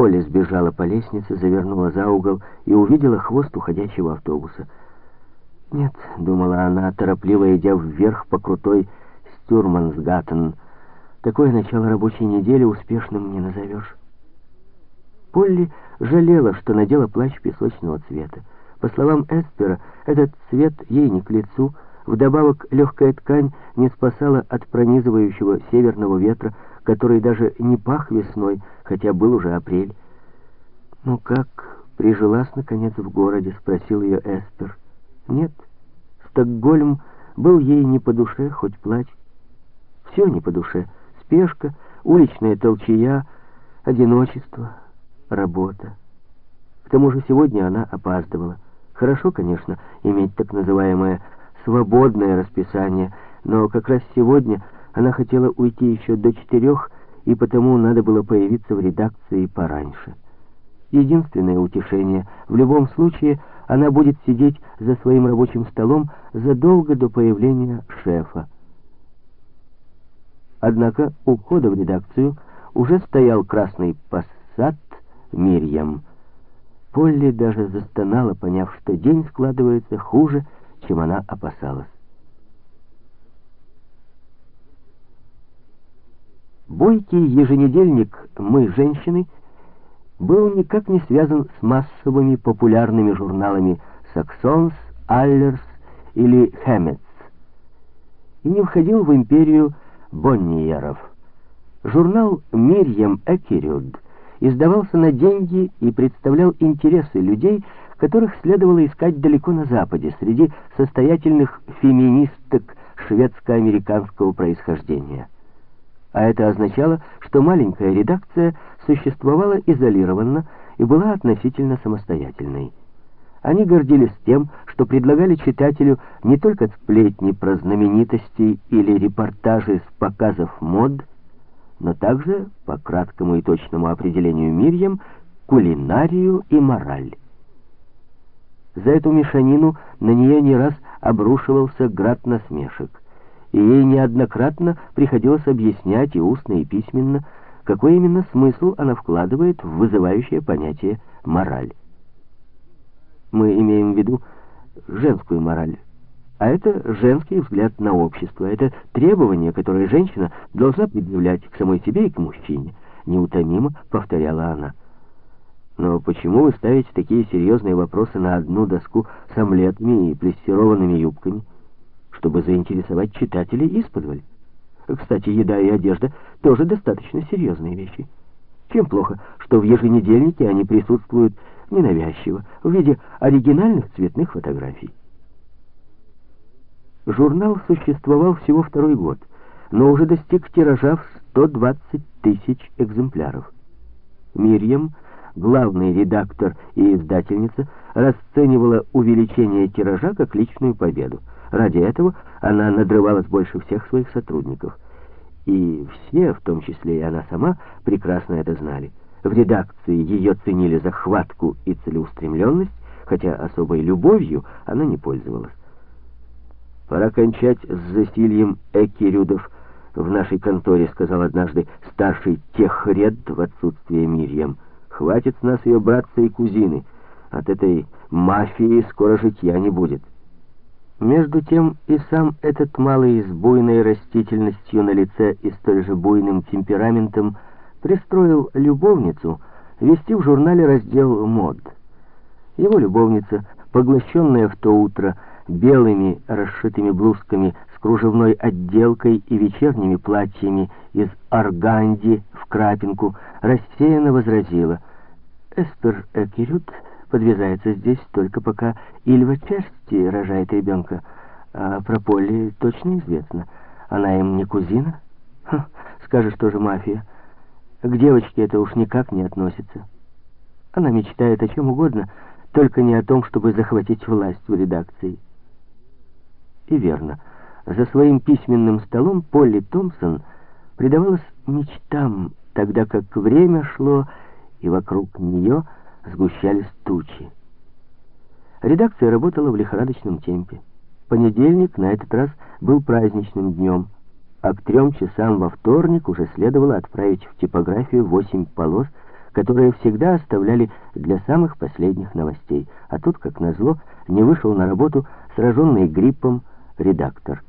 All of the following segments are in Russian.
Поля сбежала по лестнице, завернула за угол и увидела хвост уходящего автобуса. «Нет», — думала она, торопливо идя вверх по крутой Стюрмансгаттен, — «такое начало рабочей недели успешным не назовешь». Полли жалела, что надела плащ песочного цвета. По словам Эспера, этот цвет ей не к лицу. Вдобавок, легкая ткань не спасала от пронизывающего северного ветра, который даже не пах весной, хотя был уже апрель. «Ну как, прижилась, наконец, в городе?» — спросил ее Эспер. «Нет, Стокгольм был ей не по душе, хоть плачь. Все не по душе. Спешка, уличная толчая, одиночество, работа. К тому же сегодня она опаздывала. Хорошо, конечно, иметь так называемое «свободное расписание», но как раз сегодня она хотела уйти еще до четырех, и потому надо было появиться в редакции пораньше. Единственное утешение — в любом случае она будет сидеть за своим рабочим столом задолго до появления шефа. Однако у входа в редакцию уже стоял красный пассат Мирьям. Полли даже застонала, поняв, что день складывается хуже, чем она опасалась. Бойкий еженедельник «Мы, женщины» был никак не связан с массовыми популярными журналами «Саксонс», «Аллерс» или «Хэмметс» и не входил в империю Бонниеров. Журнал «Мирьям Экерюд» издавался на деньги и представлял интересы людей, которых следовало искать далеко на Западе, среди состоятельных феминисток шведско-американского происхождения. А это означало, что маленькая редакция существовала изолированно и была относительно самостоятельной. Они гордились тем, что предлагали читателю не только сплетни про знаменитости или репортажи с показов мод, но также, по краткому и точному определению Мирьям, кулинарию и мораль. За эту мешанину на нее не раз обрушивался град насмешек, и ей неоднократно приходилось объяснять и устно, и письменно, какой именно смысл она вкладывает в вызывающее понятие «мораль». Мы имеем в виду женскую мораль, а это женский взгляд на общество, это требование, которое женщина должна предъявлять к самой себе и к мужчине, неутомимо повторяла она. Но почему вы ставите такие серьезные вопросы на одну доску с омлетами и плессированными юбками, чтобы заинтересовать читателей исподволь? Кстати, еда и одежда тоже достаточно серьезные вещи. Чем плохо, что в еженедельнике они присутствуют ненавязчиво, в виде оригинальных цветных фотографий. Журнал существовал всего второй год, но уже достиг тиража в 120 тысяч экземпляров. Мирьям, главный редактор и издательница, расценивала увеличение тиража как личную победу. Ради этого она надрывалась больше всех своих сотрудников. И все, в том числе и она сама, прекрасно это знали. В редакции ее ценили за хватку и целеустремленность, хотя особой любовью она не пользовалась. «Пора кончать с засильем экирюдов в нашей конторе», — сказал однажды старший техред в отсутствие Мирьям. «Хватит с нас ее братца и кузины. От этой мафии скоро житья не будет». Между тем и сам этот малый с буйной растительностью на лице и столь же буйным темпераментом пристроил любовницу вести в журнале раздел «Мод». Его любовница, поглощенная в то утро, белыми расшитыми блузками с кружевной отделкой и вечерними платьями из органди в крапинку, рассеянно возразила. «Эспер Экерют подвязается здесь только пока Ильва Черсти рожает ребенка, а про Полли точно известно. Она им не кузина? Ха, скажешь, тоже мафия. К девочке это уж никак не относится. Она мечтает о чем угодно, только не о том, чтобы захватить власть в редакции». И верно, за своим письменным столом Полли Томпсон предавалась мечтам, тогда как время шло, и вокруг нее сгущались тучи. Редакция работала в лихорадочном темпе. Понедельник на этот раз был праздничным днем, а к трем часам во вторник уже следовало отправить в типографию восемь полос которые всегда оставляли для самых последних новостей. А тут, как назло, не вышел на работу сраженный гриппом редактор.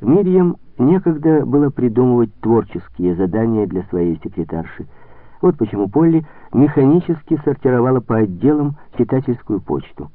Мирьям некогда было придумывать творческие задания для своей секретарши. Вот почему Полли механически сортировала по отделам читательскую почту.